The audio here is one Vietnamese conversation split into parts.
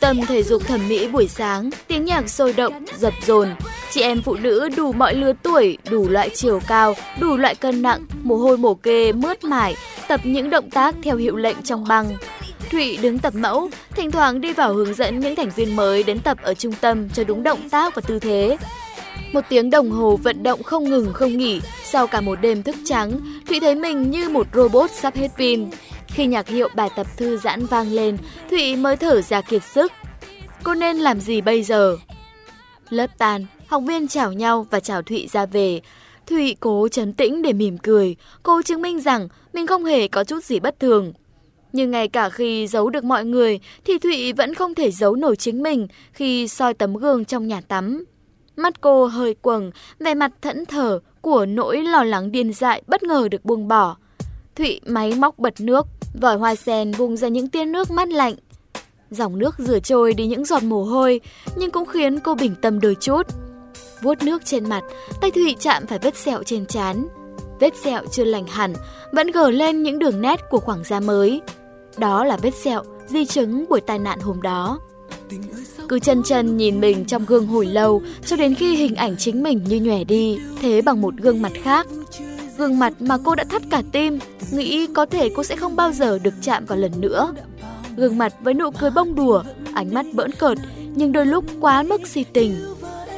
tâm thể dục thẩm mỹ buổi sáng, tiếng nhạc sôi động, dập dồn. Chị em phụ nữ đủ mọi lứa tuổi, đủ loại chiều cao, đủ loại cân nặng, mồ hôi mồ kê, mướt mải, tập những động tác theo hiệu lệnh trong băng. Thụy đứng tập mẫu, thỉnh thoảng đi vào hướng dẫn những thành viên mới đến tập ở trung tâm cho đúng động tác và tư thế. Một tiếng đồng hồ vận động không ngừng không nghỉ, sau cả một đêm thức trắng, Thụy thấy mình như một robot sắp hết pin. Khi nhạc hiệu bài tập thư giãn vang lên, Thụy mới thở ra kiệt sức. Cô nên làm gì bây giờ? Lớp tan, học viên chào nhau và chào Thụy ra về. Thụy cố chấn tĩnh để mỉm cười, cô chứng minh rằng mình không hề có chút gì bất thường. Nhưng ngay cả khi giấu được mọi người thì Thụy vẫn không thể giấu nổi chính mình khi soi tấm gương trong nhà tắm. Mắt cô hơi quầng, vẻ mặt thẫn thờ của nỗi lo lắng điên dại bất ngờ được buông bỏ. Thụy máy móc bật nước, vòi hoa sen bung ra những tia nước mát lạnh. Dòng nước rửa trôi đi những giọt mồ hôi, nhưng cũng khiến cô bình tâm đôi chút. Vuốt nước trên mặt, tay Thụy chạm phải vết sẹo trên trán. Vết sẹo chưa lành hẳn, vẫn gờ lên những đường nét của khoảng da mới. Đó là vết sẹo, di chứng buổi tai nạn hôm đó. Cứ chân chân nhìn mình trong gương hồi lâu cho đến khi hình ảnh chính mình như nhòe đi, thế bằng một gương mặt khác. Gương mặt mà cô đã thắt cả tim, nghĩ có thể cô sẽ không bao giờ được chạm vào lần nữa. Gương mặt với nụ cười bông đùa, ánh mắt bỡn cợt, nhưng đôi lúc quá mức si tình.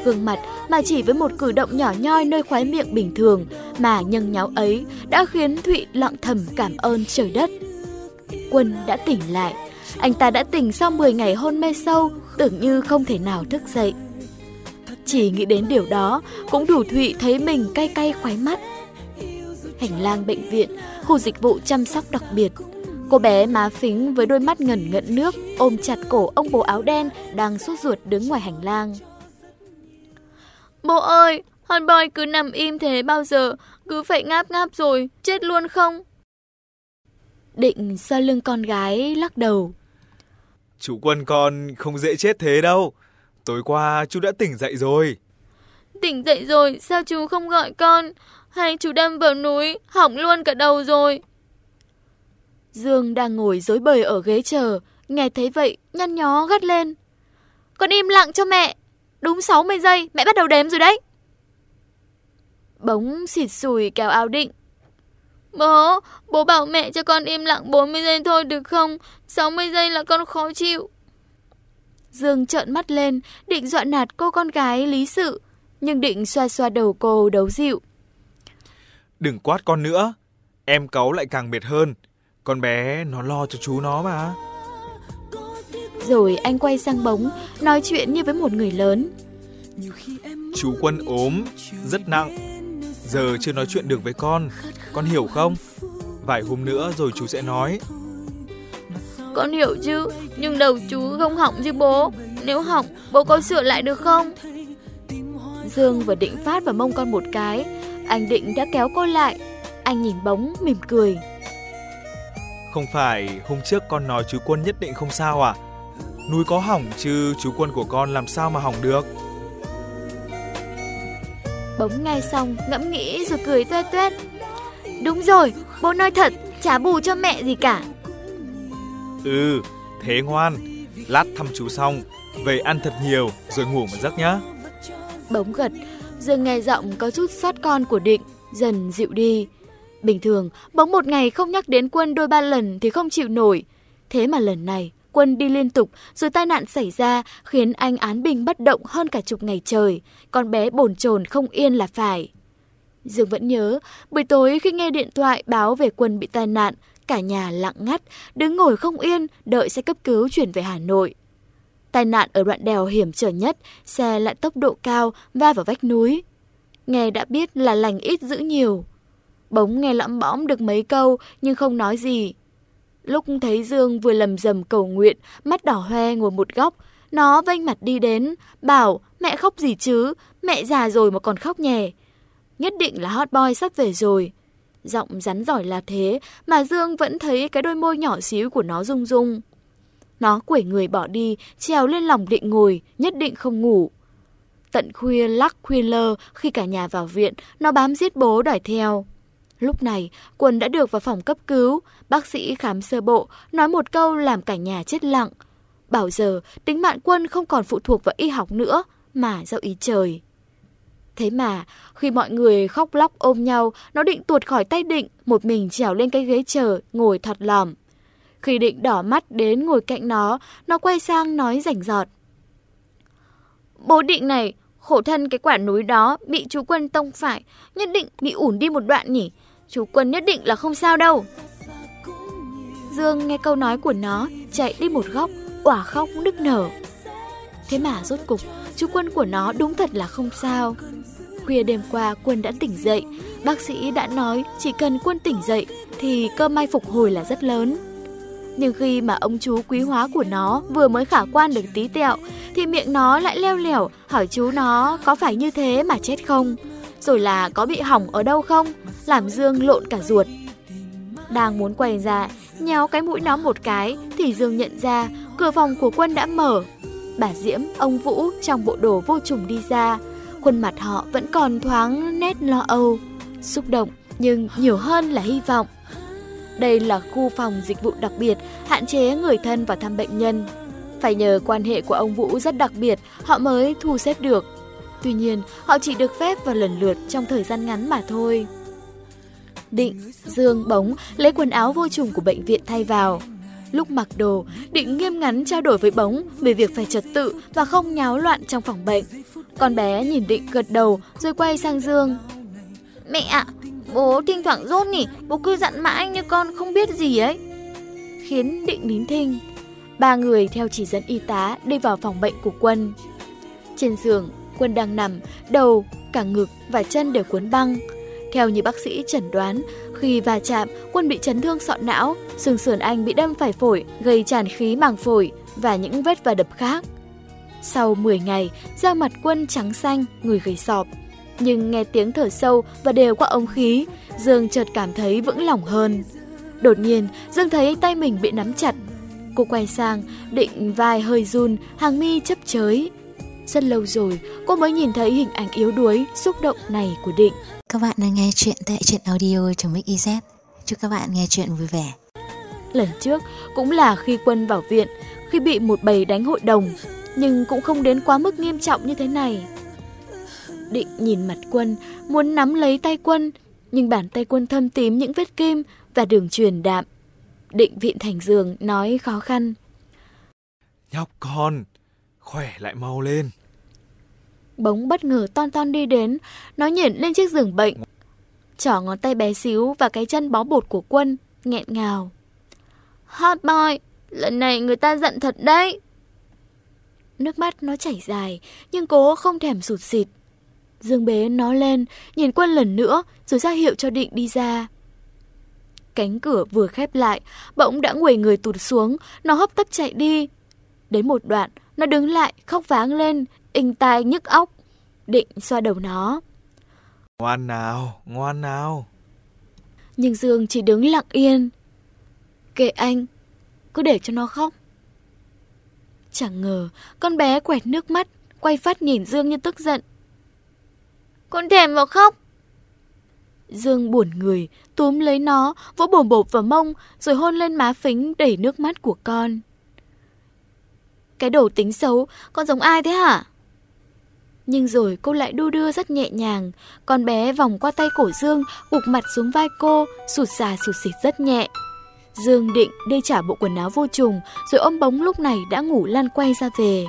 Gương mặt mà chỉ với một cử động nhỏ nhoi nơi khóe miệng bình thường mà nhân nháo ấy đã khiến Thụy lặng thầm cảm ơn trời đất. Quân đã tỉnh lại, anh ta đã tỉnh sau 10 ngày hôn mê sâu, tưởng như không thể nào thức dậy. Chỉ nghĩ đến điều đó cũng đủ Thụy thấy mình cay cay khoái mắt. Hành lang bệnh viện, khu dịch vụ chăm sóc đặc biệt. Cô bé má phính với đôi mắt ngẩn ngận nước ôm chặt cổ ông bố áo đen đang sốt ruột đứng ngoài hành lang. Bố ơi, hot boy cứ nằm im thế bao giờ, cứ phải ngáp ngáp rồi, chết luôn không? Định sơ lưng con gái lắc đầu. Chú quân con không dễ chết thế đâu. Tối qua chú đã tỉnh dậy rồi. Tỉnh dậy rồi, sao chú không gọi con? Hay chú đâm vào núi, hỏng luôn cả đầu rồi. Dương đang ngồi dối bời ở ghế chờ, nghe thấy vậy, nhăn nhó gắt lên. Con im lặng cho mẹ. Đúng 60 giây, mẹ bắt đầu đếm rồi đấy. Bóng xịt sùi kéo áo định. Bố, bố bảo mẹ cho con im lặng 40 giây thôi được không? 60 giây là con khó chịu. Dương trợn mắt lên, định dọa nạt cô con gái lý sự, nhưng định xoa xoa đầu cô đấu dịu. Đừng quát con nữa, em cáu lại càng mệt hơn. Con bé nó lo cho chú nó mà. Rồi anh quay sang bóng, nói chuyện như với một người lớn. Chú Quân ốm, rất nặng. Giờ chưa nói chuyện được với con, con hiểu không? Vài hôm nữa rồi chú sẽ nói. Con hiểu chứ, nhưng đầu chú không hỏng chứ bố. Nếu hỏng, bố có sửa lại được không? Dương vừa định phát vào mông con một cái, anh định đã kéo cô lại. Anh nhìn bóng mỉm cười. Không phải hôm trước con nói chú Quân nhất định không sao à? Núi có hỏng chứ chú Quân của con làm sao mà hỏng được? Bóng nghe xong ngẫm nghĩ rồi cười tuét tuét. Đúng rồi, bố nói thật, chả bù cho mẹ gì cả. Ừ, thế ngoan. Lát thăm chú xong, về ăn thật nhiều rồi ngủ một giấc nhá. Bóng gật, Dương nghe giọng có chút xót con của Định, dần dịu đi. Bình thường, bóng một ngày không nhắc đến quân đôi ba lần thì không chịu nổi. Thế mà lần này, quân đi liên tục rồi tai nạn xảy ra khiến anh án bình bất động hơn cả chục ngày trời. Con bé bồn chồn không yên là phải. Dương vẫn nhớ, buổi tối khi nghe điện thoại báo về quân bị tai nạn, cả nhà lặng ngắt, đứng ngồi không yên, đợi xe cấp cứu chuyển về Hà Nội. Tai nạn ở đoạn đèo hiểm trở nhất, xe lại tốc độ cao, va vào vách núi. Nghe đã biết là lành ít giữ nhiều. Bóng nghe lõm bõm được mấy câu nhưng không nói gì. Lúc thấy Dương vừa lầm rầm cầu nguyện, mắt đỏ hoe ngồi một góc, nó vênh mặt đi đến, bảo mẹ khóc gì chứ, mẹ già rồi mà còn khóc nhè. Nhất định là hot boy sắp về rồi. Giọng rắn giỏi là thế mà Dương vẫn thấy cái đôi môi nhỏ xíu của nó rung rung. Nó quẩy người bỏ đi, trèo lên lòng định ngồi, nhất định không ngủ. Tận khuya lắc khuya lơ khi cả nhà vào viện, nó bám giết bố đòi theo. Lúc này, Quân đã được vào phòng cấp cứu, bác sĩ khám sơ bộ, nói một câu làm cả nhà chết lặng. Bảo giờ tính mạng quân không còn phụ thuộc vào y học nữa mà do ý trời. Thế mà, khi mọi người khóc lóc ôm nhau, nó định tuột khỏi tay định, một mình trèo lên cái ghế chờ, ngồi thật lòm. Khi định đỏ mắt đến ngồi cạnh nó, nó quay sang nói rảnh giọt. Bố định này, khổ thân cái quả núi đó bị chú quân tông phải, nhất định bị ủn đi một đoạn nhỉ. Chú quân nhất định là không sao đâu. Dương nghe câu nói của nó, chạy đi một góc, quả khóc nức nở. Thế mà rốt cục, chú quân của nó đúng thật là không sao. Khuya đêm qua quân đã tỉnh dậy, bác sĩ đã nói chỉ cần quân tỉnh dậy thì cơ may phục hồi là rất lớn. Nhưng khi mà ông chú quý hóa của nó vừa mới khả quan được tí tẹo thì miệng nó lại leo lẻo hỏi chú nó có phải như thế mà chết không? Rồi là có bị hỏng ở đâu không? Làm Dương lộn cả ruột. Đang muốn quay ra, nhéo cái mũi nó một cái thì Dương nhận ra cửa phòng của quân đã mở. Bà Diễm, ông Vũ trong bộ đồ vô trùng đi ra. Khuôn mặt họ vẫn còn thoáng nét lo âu, xúc động nhưng nhiều hơn là hy vọng. Đây là khu phòng dịch vụ đặc biệt, hạn chế người thân vào thăm bệnh nhân. Phải nhờ quan hệ của ông Vũ rất đặc biệt, họ mới thu xếp được. Tuy nhiên, họ chỉ được phép vào lần lượt trong thời gian ngắn mà thôi. Định, Dương, Bóng lấy quần áo vô trùng của bệnh viện thay vào. Lúc mặc đồ, Định nghiêm ngắn trao đổi với Bóng về việc phải trật tự và không nháo loạn trong phòng bệnh. Con bé nhìn Định gật đầu rồi quay sang Dương. Mẹ ạ, bố thỉnh thoảng rốt nhỉ, bố cứ dặn mãi như con không biết gì ấy. Khiến Định nín thinh. Ba người theo chỉ dẫn y tá đi vào phòng bệnh của Quân. Trên giường, Quân đang nằm, đầu, cả ngực và chân đều cuốn băng. Theo như bác sĩ chẩn đoán, khi va chạm, Quân bị chấn thương sọ não, xương sườn anh bị đâm phải phổi, gây tràn khí màng phổi và những vết và đập khác. Sau 10 ngày, da mặt Quân trắng xanh, người gầy sọp. Nhưng nghe tiếng thở sâu và đều qua ống khí, Dương chợt cảm thấy vững lòng hơn. Đột nhiên, Dương thấy tay mình bị nắm chặt. Cô quay sang, định vai hơi run, hàng mi chấp chới. Rất lâu rồi, cô mới nhìn thấy hình ảnh yếu đuối, xúc động này của Định. Các bạn đang nghe chuyện tại truyện audio trong Mix EZ. Chúc các bạn nghe chuyện vui vẻ. Lần trước cũng là khi Quân vào viện, khi bị một bầy đánh hội đồng, nhưng cũng không đến quá mức nghiêm trọng như thế này. Định nhìn mặt Quân, muốn nắm lấy tay Quân, nhưng bàn tay Quân thâm tím những vết kim và đường truyền đạm. Định viện thành giường nói khó khăn. Nhóc con, khỏe lại mau lên. Bóng bất ngờ ton ton đi đến, nó nhảy lên chiếc giường bệnh. Chỏ ngón tay bé xíu và cái chân bó bột của quân, nghẹn ngào. Hot boy, lần này người ta giận thật đấy. Nước mắt nó chảy dài, nhưng cố không thèm sụt xịt. Dương bế nó lên, nhìn quân lần nữa, rồi ra hiệu cho định đi ra. Cánh cửa vừa khép lại, bỗng đã nguầy người tụt xuống, nó hấp tấp chạy đi. Đến một đoạn, nó đứng lại, khóc váng lên, inh tai nhức óc. Định xoa đầu nó. Ngoan nào, ngoan nào. Nhưng Dương chỉ đứng lặng yên. Kệ anh, cứ để cho nó khóc. Chẳng ngờ, con bé quẹt nước mắt, quay phát nhìn Dương như tức giận. Con thèm vào khóc. Dương buồn người, túm lấy nó, vỗ bồm bộp vào mông, rồi hôn lên má phính đẩy nước mắt của con. Cái đồ tính xấu, con giống ai thế hả? Nhưng rồi cô lại đu đưa rất nhẹ nhàng, con bé vòng qua tay cổ Dương, gục mặt xuống vai cô, sụt xà sụt xịt rất nhẹ. Dương định đi trả bộ quần áo vô trùng, rồi ôm bóng lúc này đã ngủ lăn quay ra về.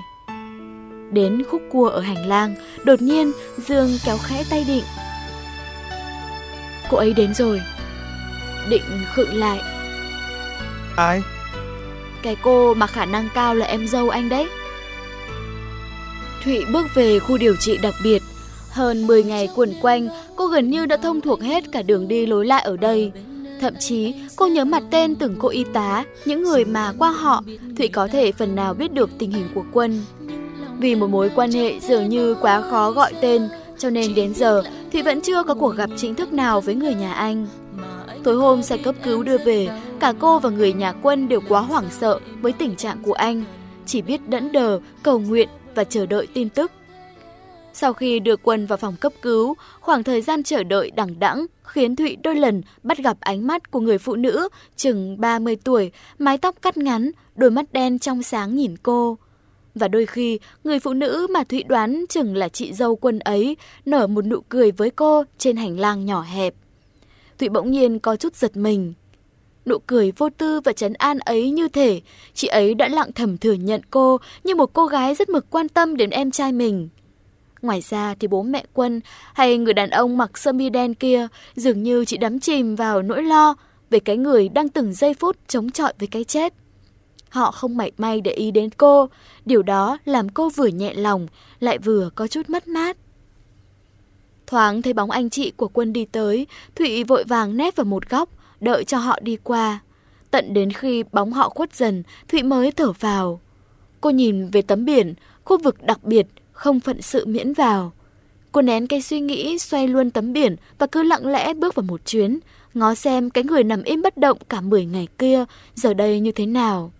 Đến khúc cua ở hành lang, đột nhiên Dương kéo khẽ tay Định. Cô ấy đến rồi. Định khựng lại. Ai? Cái cô mà khả năng cao là em dâu anh đấy. Thụy bước về khu điều trị đặc biệt. Hơn 10 ngày quẩn quanh, cô gần như đã thông thuộc hết cả đường đi lối lại ở đây. Thậm chí, cô nhớ mặt tên từng cô y tá, những người mà qua họ, Thụy có thể phần nào biết được tình hình của quân. Vì một mối quan hệ dường như quá khó gọi tên, cho nên đến giờ Thụy vẫn chưa có cuộc gặp chính thức nào với người nhà anh. Tối hôm xe cấp cứu đưa về, cả cô và người nhà quân đều quá hoảng sợ với tình trạng của anh. Chỉ biết đẫn đờ, cầu nguyện và chờ đợi tin tức. Sau khi đưa quân vào phòng cấp cứu, khoảng thời gian chờ đợi đằng đẵng khiến Thụy đôi lần bắt gặp ánh mắt của người phụ nữ chừng 30 tuổi, mái tóc cắt ngắn, đôi mắt đen trong sáng nhìn cô. Và đôi khi, người phụ nữ mà Thụy đoán chừng là chị dâu quân ấy nở một nụ cười với cô trên hành lang nhỏ hẹp. Thụy bỗng nhiên có chút giật mình. Nụ cười vô tư và trấn an ấy như thể chị ấy đã lặng thầm thừa nhận cô như một cô gái rất mực quan tâm đến em trai mình. Ngoài ra thì bố mẹ quân hay người đàn ông mặc sơ mi đen kia dường như chỉ đắm chìm vào nỗi lo về cái người đang từng giây phút chống chọi với cái chết. Họ không mảy may để ý đến cô, điều đó làm cô vừa nhẹ lòng, lại vừa có chút mất mát. Thoáng thấy bóng anh chị của quân đi tới, Thụy vội vàng nép vào một góc, đợi cho họ đi qua. Tận đến khi bóng họ khuất dần, Thụy mới thở vào. Cô nhìn về tấm biển, khu vực đặc biệt, không phận sự miễn vào. Cô nén cái suy nghĩ xoay luôn tấm biển và cứ lặng lẽ bước vào một chuyến, ngó xem cái người nằm im bất động cả 10 ngày kia giờ đây như thế nào.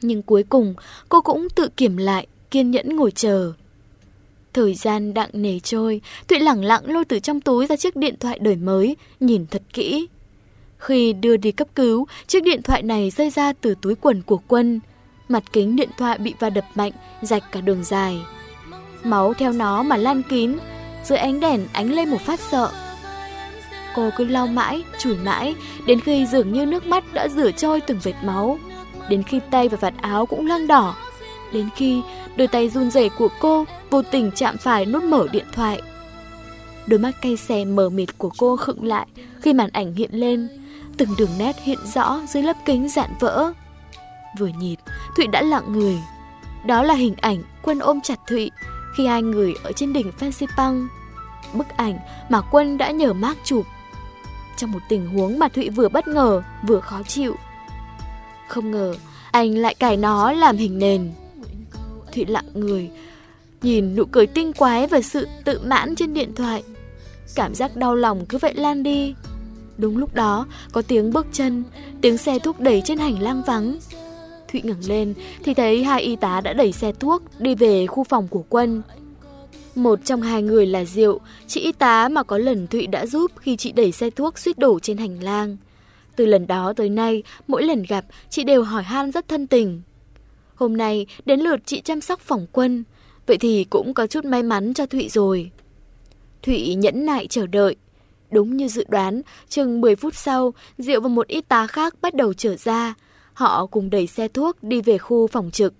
Nhưng cuối cùng cô cũng tự kiểm lại, kiên nhẫn ngồi chờ. Thời gian đặng nề trôi, Thụy lẳng lặng lôi từ trong túi ra chiếc điện thoại đời mới, nhìn thật kỹ. Khi đưa đi cấp cứu, chiếc điện thoại này rơi ra từ túi quần của quân. Mặt kính điện thoại bị va đập mạnh, rạch cả đường dài. Máu theo nó mà lan kín, dưới ánh đèn ánh lên một phát sợ. Cô cứ lau mãi, chùi mãi, đến khi dường như nước mắt đã rửa trôi từng vệt máu. Đến khi tay và vạt áo cũng loang đỏ. Đến khi đôi tay run rẩy của cô vô tình chạm phải nút mở điện thoại. Đôi mắt cay xè mờ mịt của cô khựng lại khi màn ảnh hiện lên, từng đường nét hiện rõ dưới lớp kính dạn vỡ. Vừa nhìn, Thụy đã lặng người. Đó là hình ảnh Quân ôm chặt Thụy khi hai người ở trên đỉnh Fansipan. Bức ảnh mà Quân đã nhờ Mark chụp. Trong một tình huống mà Thụy vừa bất ngờ, vừa khó chịu. Không ngờ, anh lại cài nó làm hình nền. Thụy lặng người, nhìn nụ cười tinh quái và sự tự mãn trên điện thoại. Cảm giác đau lòng cứ vậy lan đi. Đúng lúc đó, có tiếng bước chân, tiếng xe thuốc đẩy trên hành lang vắng. Thụy ngẩng lên thì thấy hai y tá đã đẩy xe thuốc đi về khu phòng của quân. Một trong hai người là Diệu, chị y tá mà có lần Thụy đã giúp khi chị đẩy xe thuốc suýt đổ trên hành lang. Từ lần đó tới nay, mỗi lần gặp, chị đều hỏi han rất thân tình. Hôm nay, đến lượt chị chăm sóc phòng quân, vậy thì cũng có chút may mắn cho Thụy rồi. Thụy nhẫn nại chờ đợi. Đúng như dự đoán, chừng 10 phút sau, Diệu và một y tá khác bắt đầu trở ra. Họ cùng đẩy xe thuốc đi về khu phòng trực.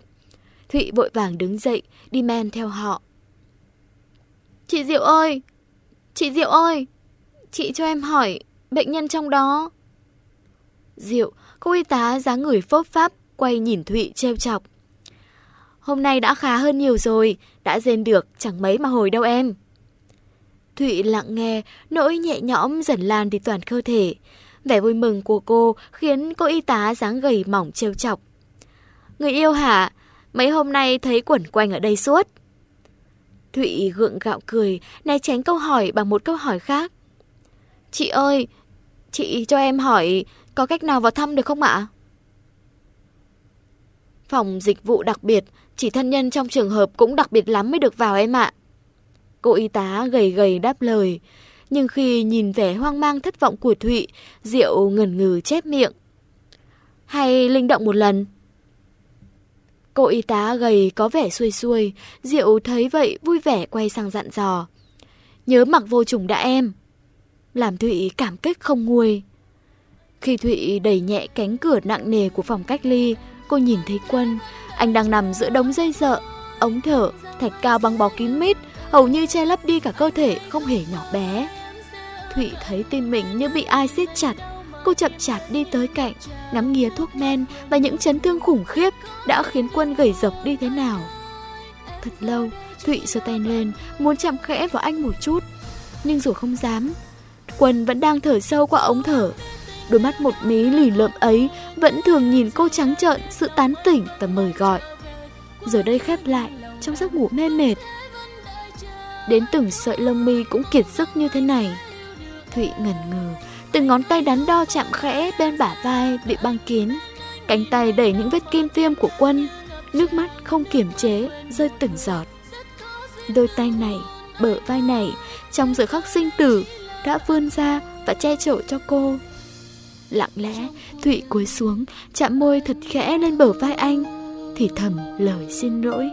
Thụy vội vàng đứng dậy, đi men theo họ. Chị Diệu ơi! Chị Diệu ơi! Chị cho em hỏi, bệnh nhân trong đó... Diệu, cô y tá dáng người phốp pháp, quay nhìn Thụy trêu chọc. Hôm nay đã khá hơn nhiều rồi, đã rên được, chẳng mấy mà hồi đâu em. Thụy lặng nghe, nỗi nhẹ nhõm dần lan đi toàn cơ thể. Vẻ vui mừng của cô khiến cô y tá dáng gầy mỏng trêu chọc. Người yêu hả? Mấy hôm nay thấy quẩn quanh ở đây suốt. Thụy gượng gạo cười, né tránh câu hỏi bằng một câu hỏi khác. Chị ơi, chị cho em hỏi có cách nào vào thăm được không ạ? Phòng dịch vụ đặc biệt, chỉ thân nhân trong trường hợp cũng đặc biệt lắm mới được vào em ạ. Cô y tá gầy gầy đáp lời. Nhưng khi nhìn vẻ hoang mang thất vọng của Thụy, Diệu ngần ngừ chép miệng. Hay linh động một lần? Cô y tá gầy có vẻ xuôi xuôi, Diệu thấy vậy vui vẻ quay sang dặn dò. Nhớ mặc vô trùng đã em. Làm Thụy cảm kích không nguôi. Khi Thụy đẩy nhẹ cánh cửa nặng nề của phòng cách ly, cô nhìn thấy Quân. Anh đang nằm giữa đống dây dợ, ống thở, thạch cao băng bó kín mít, hầu như che lấp đi cả cơ thể không hề nhỏ bé. Thụy thấy tim mình như bị ai siết chặt, cô chậm chạp đi tới cạnh, ngắm nghía thuốc men và những chấn thương khủng khiếp đã khiến quân gầy dọc đi thế nào. Thật lâu, Thụy giơ tay lên, muốn chạm khẽ vào anh một chút, nhưng rồi không dám. Quân vẫn đang thở sâu qua ống thở, Đôi mắt một mí lì lợm ấy vẫn thường nhìn cô trắng trợn sự tán tỉnh và mời gọi. Giờ đây khép lại trong giấc ngủ mê mệt. Đến từng sợi lông mi cũng kiệt sức như thế này. Thụy ngần ngừ, từng ngón tay đắn đo chạm khẽ bên bả vai bị băng kín. Cánh tay đẩy những vết kim tiêm của quân, nước mắt không kiềm chế rơi từng giọt. Đôi tay này, bờ vai này, trong giờ khắc sinh tử, đã vươn ra và che chở cho cô. Lặng lẽ, Thụy cúi xuống, chạm môi thật khẽ lên bờ vai anh, thì thầm lời xin lỗi.